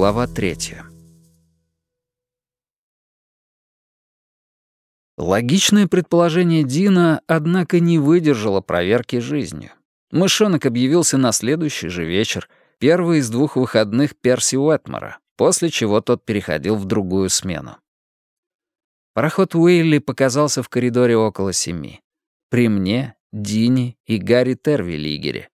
Глава третья. Логичное предположение Дина, однако, не выдержало проверки жизнью. Мышонок объявился на следующий же вечер, первый из двух выходных Перси Уэтмора, после чего тот переходил в другую смену. Пароход Уилли показался в коридоре около семи. При мне, Дине и Гарри Тервиллигере.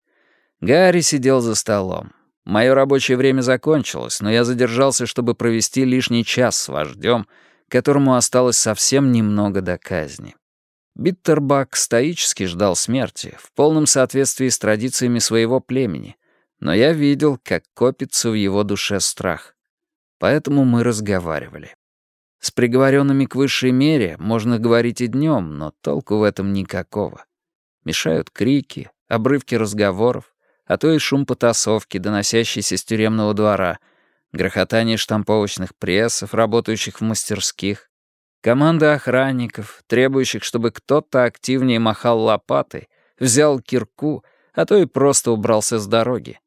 Гарри сидел за столом. Мое рабочее время закончилось, но я задержался, чтобы провести лишний час с вождем, которому осталось совсем немного до казни. Биттербак стоически ждал смерти, в полном соответствии с традициями своего племени, но я видел, как копится в его душе страх. Поэтому мы разговаривали. С приговоренными к высшей мере можно говорить и днем, но толку в этом никакого. Мешают крики, обрывки разговоров, а то и шум потасовки, доносящийся с тюремного двора, грохотание штамповочных прессов, работающих в мастерских, команда охранников, требующих, чтобы кто-то активнее махал лопатой, взял кирку, а то и просто убрался с дороги.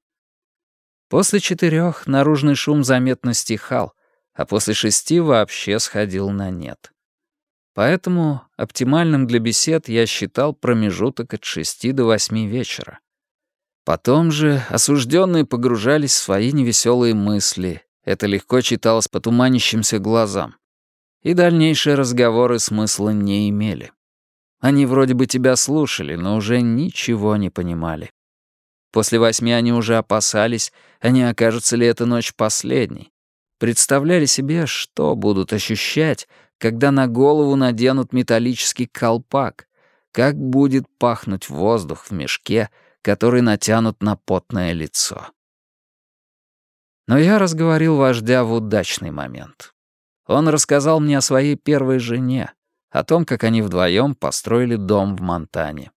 После четырех наружный шум заметно стихал, а после шести вообще сходил на нет. Поэтому оптимальным для бесед я считал промежуток от шести до восьми вечера. Потом же осужденные погружались в свои невеселые мысли. Это легко читалось по туманящимся глазам. И дальнейшие разговоры смысла не имели. Они вроде бы тебя слушали, но уже ничего не понимали. После восьми они уже опасались, а не окажется ли эта ночь последней. Представляли себе, что будут ощущать, когда на голову наденут металлический колпак, как будет пахнуть воздух в мешке — который натянут на потное лицо. Но я разговорил вождя в удачный момент. Он рассказал мне о своей первой жене, о том, как они вдвоем построили дом в Монтане.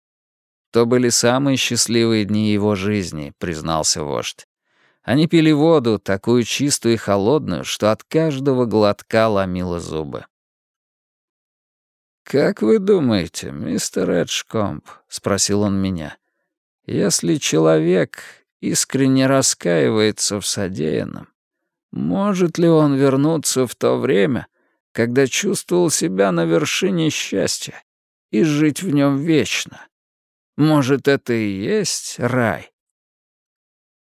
То были самые счастливые дни его жизни, признался вождь. Они пили воду, такую чистую и холодную, что от каждого глотка ломило зубы. «Как вы думаете, мистер Эджкомп?» — спросил он меня. Если человек искренне раскаивается в содеянном, может ли он вернуться в то время, когда чувствовал себя на вершине счастья и жить в нем вечно? Может, это и есть рай?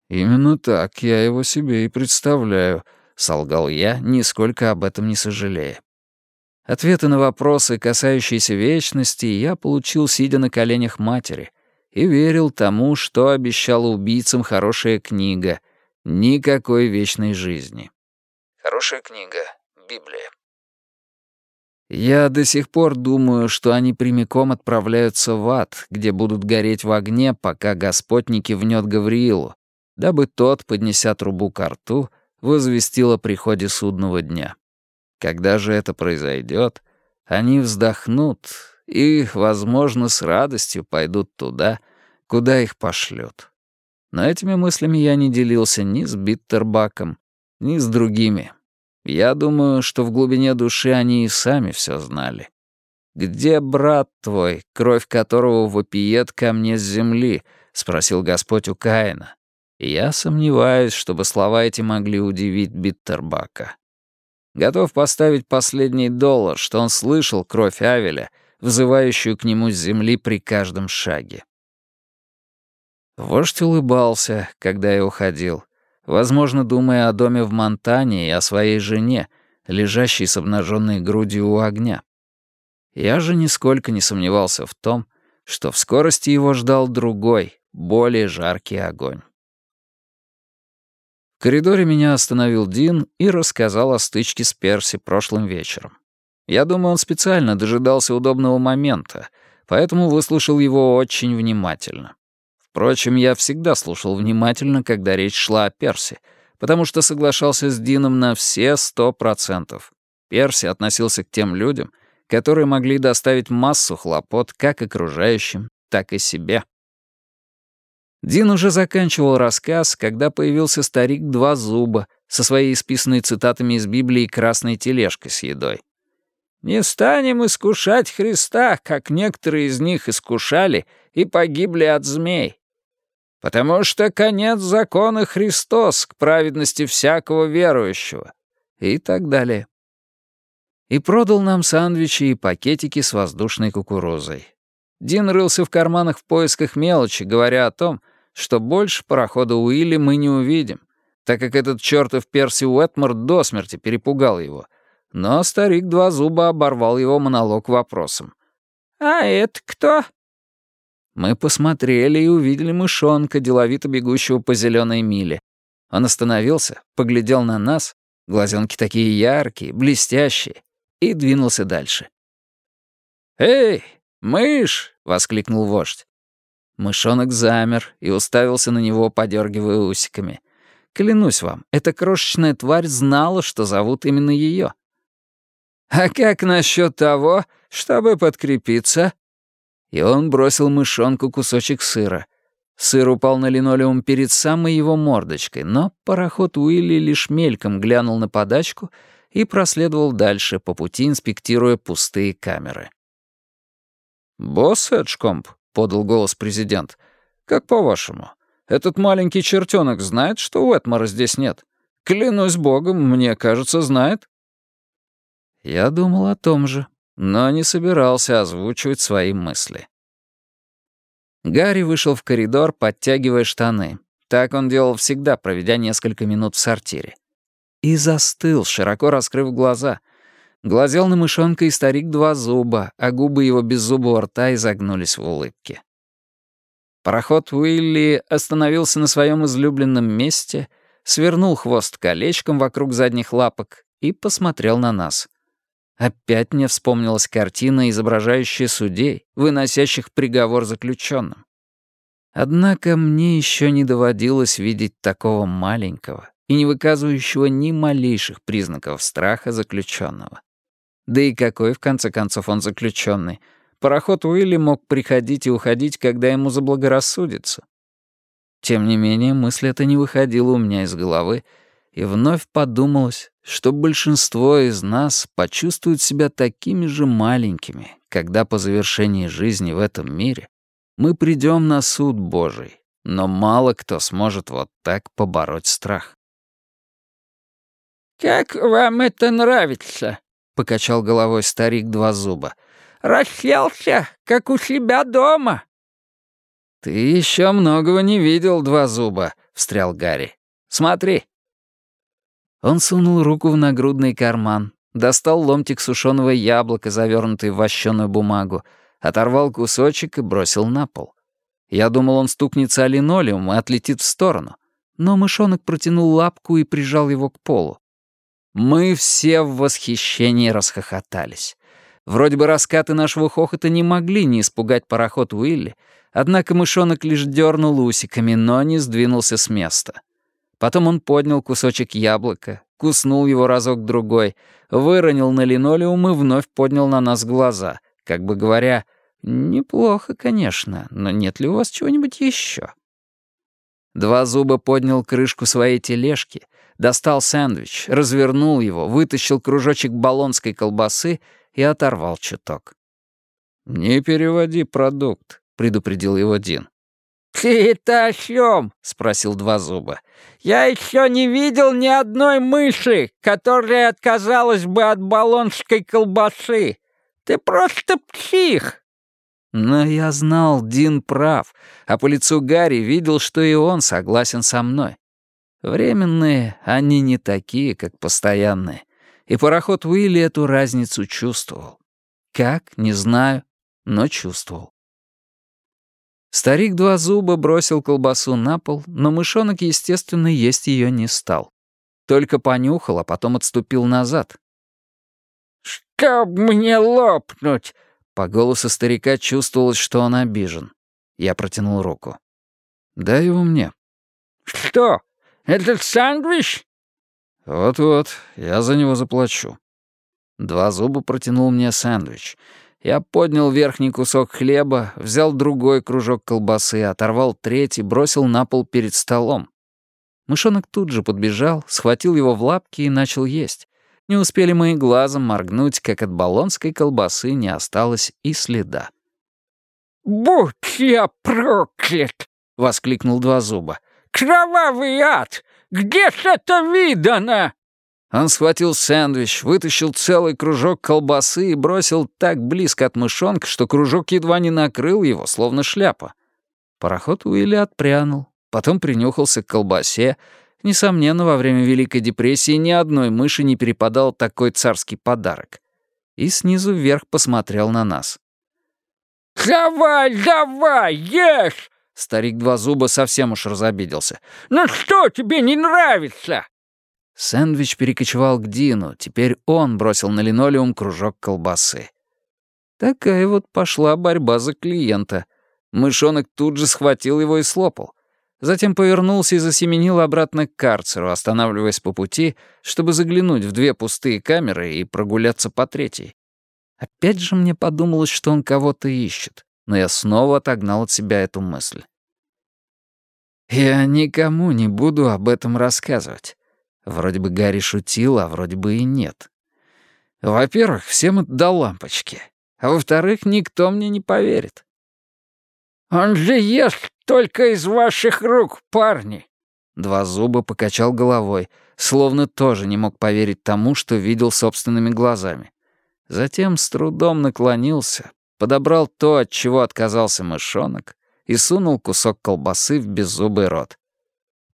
«Именно так я его себе и представляю», — солгал я, нисколько об этом не сожалея. Ответы на вопросы, касающиеся вечности, я получил, сидя на коленях матери, и верил тому, что обещала убийцам хорошая книга «Никакой вечной жизни». Хорошая книга, Библия. Я до сих пор думаю, что они прямиком отправляются в ад, где будут гореть в огне, пока Господь не кивнет Гавриилу, дабы тот, поднеся трубу к рту, возвестил о приходе судного дня. Когда же это произойдет, они вздохнут и, возможно, с радостью пойдут туда, куда их пошлют. Но этими мыслями я не делился ни с Биттербаком, ни с другими. Я думаю, что в глубине души они и сами все знали. «Где брат твой, кровь которого вопиет ко мне с земли?» — спросил Господь у Каина. Я сомневаюсь, чтобы слова эти могли удивить Биттербака. Готов поставить последний доллар, что он слышал кровь Авеля, взывающую к нему с земли при каждом шаге. Вождь улыбался, когда я уходил, возможно, думая о доме в Монтане и о своей жене, лежащей с обнаженной грудью у огня. Я же нисколько не сомневался в том, что в скорости его ждал другой, более жаркий огонь. В коридоре меня остановил Дин и рассказал о стычке с Перси прошлым вечером. Я думаю, он специально дожидался удобного момента, поэтому выслушал его очень внимательно. Впрочем, я всегда слушал внимательно, когда речь шла о Перси, потому что соглашался с Дином на все сто процентов. Перси относился к тем людям, которые могли доставить массу хлопот как окружающим, так и себе. Дин уже заканчивал рассказ, когда появился старик Два Зуба со своей исписанной цитатами из Библии красной тележкой с едой. «Не станем искушать Христа, как некоторые из них искушали и погибли от змей. Потому что конец закона Христос к праведности всякого верующего. И так далее. И продал нам сандвичи и пакетики с воздушной кукурузой. Дин рылся в карманах в поисках мелочи, говоря о том, что больше парохода Уилли мы не увидим, так как этот чертов Перси Уэтмор до смерти перепугал его. Но старик два зуба оборвал его монолог вопросом. «А это кто?» Мы посмотрели и увидели мышонка, деловито бегущего по зеленой миле. Он остановился, поглядел на нас, глазенки такие яркие, блестящие, и двинулся дальше. «Эй, мышь!» — воскликнул вождь. Мышонок замер и уставился на него, подергивая усиками. Клянусь вам, эта крошечная тварь знала, что зовут именно ее. «А как насчет того, чтобы подкрепиться?» И он бросил мышонку кусочек сыра. Сыр упал на линолеум перед самой его мордочкой, но пароход Уилли лишь мельком глянул на подачку и проследовал дальше, по пути инспектируя пустые камеры. «Босс Эджкомп», — подал голос президент, — «как по-вашему, этот маленький чертенок знает, что Уэтмора здесь нет? Клянусь богом, мне кажется, знает». Я думал о том же, но не собирался озвучивать свои мысли. Гарри вышел в коридор, подтягивая штаны. Так он делал всегда, проведя несколько минут в сортире. И застыл, широко раскрыв глаза. Глазел на мышонка и старик два зуба, а губы его беззубого рта изогнулись в улыбке. Пароход Уилли остановился на своем излюбленном месте, свернул хвост колечком вокруг задних лапок и посмотрел на нас — Опять мне вспомнилась картина, изображающая судей, выносящих приговор заключенным. Однако мне еще не доводилось видеть такого маленького и не выказывающего ни малейших признаков страха заключенного. Да и какой, в конце концов, он заключенный? Пароход Уилли мог приходить и уходить, когда ему заблагорассудится. Тем не менее, мысль эта не выходила у меня из головы, и вновь подумалось, что большинство из нас почувствуют себя такими же маленькими, когда по завершении жизни в этом мире мы придем на суд Божий, но мало кто сможет вот так побороть страх. «Как вам это нравится?» — покачал головой старик два зуба. «Расселся, как у себя дома». «Ты еще многого не видел, два зуба», — встрял Гарри. «Смотри, он сунул руку в нагрудный карман, достал ломтик сушеного яблока, завернутый в вощеную бумагу, оторвал кусочек и бросил на пол. Я думал, он стукнется о линолеум и отлетит в сторону, но мышонок протянул лапку и прижал его к полу. Мы все в восхищении расхохотались. Вроде бы раскаты нашего хохота не могли не испугать пароход Уилли, однако мышонок лишь дернул усиками, но не сдвинулся с места. Потом он поднял кусочек яблока, куснул его разок-другой, выронил на линолеум и вновь поднял на нас глаза, как бы говоря, «Неплохо, конечно, но нет ли у вас чего-нибудь еще?» Два зуба поднял крышку своей тележки, достал сэндвич, развернул его, вытащил кружочек баллонской колбасы и оторвал чуток. «Не переводи продукт», — предупредил его Дин. «Ты это о чем?» — спросил Два Зуба. «Я еще не видел ни одной мыши, которая отказалась бы от баллонской колбасы. Ты просто псих!» Но я знал, Дин прав, а по лицу Гарри видел, что и он согласен со мной. Временные, они не такие, как постоянные. И пароход Уилли эту разницу чувствовал. Как, не знаю, но чувствовал. Старик два зуба бросил колбасу на пол, но мышонок, естественно, есть ее не стал. Только понюхал, а потом отступил назад. «Чтоб мне лопнуть!» По голосу старика чувствовалось, что он обижен. Я протянул руку. «Дай его мне». «Что? Этот сэндвич?» «Вот-вот, я за него заплачу». Два зуба протянул мне сэндвич — я поднял верхний кусок хлеба, взял другой кружок колбасы, оторвал третий, бросил на пол перед столом. Мышонок тут же подбежал, схватил его в лапки и начал есть. Не успели мы и глазом моргнуть, как от баллонской колбасы не осталось и следа. «Будь я проклят!» — воскликнул два зуба. «Кровавый ад! Где ж это видано?» Он схватил сэндвич, вытащил целый кружок колбасы и бросил так близко от мышонка, что кружок едва не накрыл его, словно шляпа. Пароход Уилли отпрянул, потом принюхался к колбасе. Несомненно, во время Великой депрессии ни одной мыши не перепадал такой царский подарок. И снизу вверх посмотрел на нас. «Давай, давай, ешь!» Старик Два Зуба совсем уж разобиделся. «Ну что тебе не нравится?» Сэндвич перекочевал к Дину, теперь он бросил на линолеум кружок колбасы. Такая вот пошла борьба за клиента. Мышонок тут же схватил его и слопал. Затем повернулся и засеменил обратно к карцеру, останавливаясь по пути, чтобы заглянуть в две пустые камеры и прогуляться по третьей. Опять же мне подумалось, что он кого-то ищет, но я снова отогнал от себя эту мысль. Я никому не буду об этом рассказывать. Вроде бы Гарри шутил, а вроде бы и нет. Во-первых, всем это до лампочки. А во-вторых, никто мне не поверит. «Он же ест только из ваших рук, парни!» Два зуба покачал головой, словно тоже не мог поверить тому, что видел собственными глазами. Затем с трудом наклонился, подобрал то, от чего отказался мышонок, и сунул кусок колбасы в беззубый рот.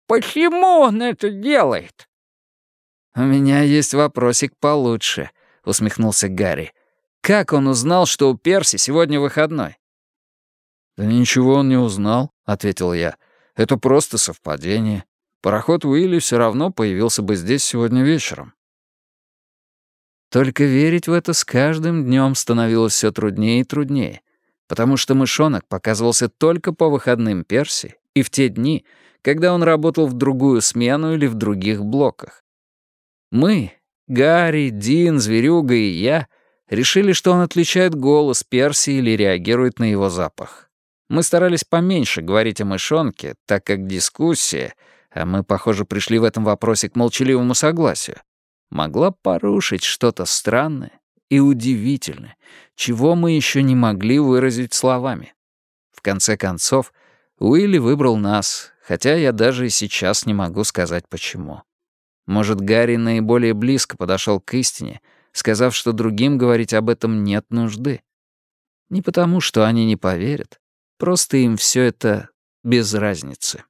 «Почему он это делает?» «У меня есть вопросик получше», — усмехнулся Гарри. «Как он узнал, что у Перси сегодня выходной?» «Да ничего он не узнал», — ответил я. «Это просто совпадение. Пароход Уилли все равно появился бы здесь сегодня вечером». Только верить в это с каждым днем становилось все труднее и труднее, потому что мышонок показывался только по выходным Перси и в те дни, когда он работал в другую смену или в других блоках. Мы, Гарри, Дин, Зверюга и я, решили, что он отличает голос Перси или реагирует на его запах. Мы старались поменьше говорить о мышонке, так как дискуссия, а мы, похоже, пришли в этом вопросе к молчаливому согласию, могла порушить что-то странное и удивительное, чего мы еще не могли выразить словами. В конце концов, Уилли выбрал нас, хотя я даже и сейчас не могу сказать почему. Может, Гарри наиболее близко подошел к истине, сказав, что другим говорить об этом нет нужды. Не потому, что они не поверят, просто им все это без разницы.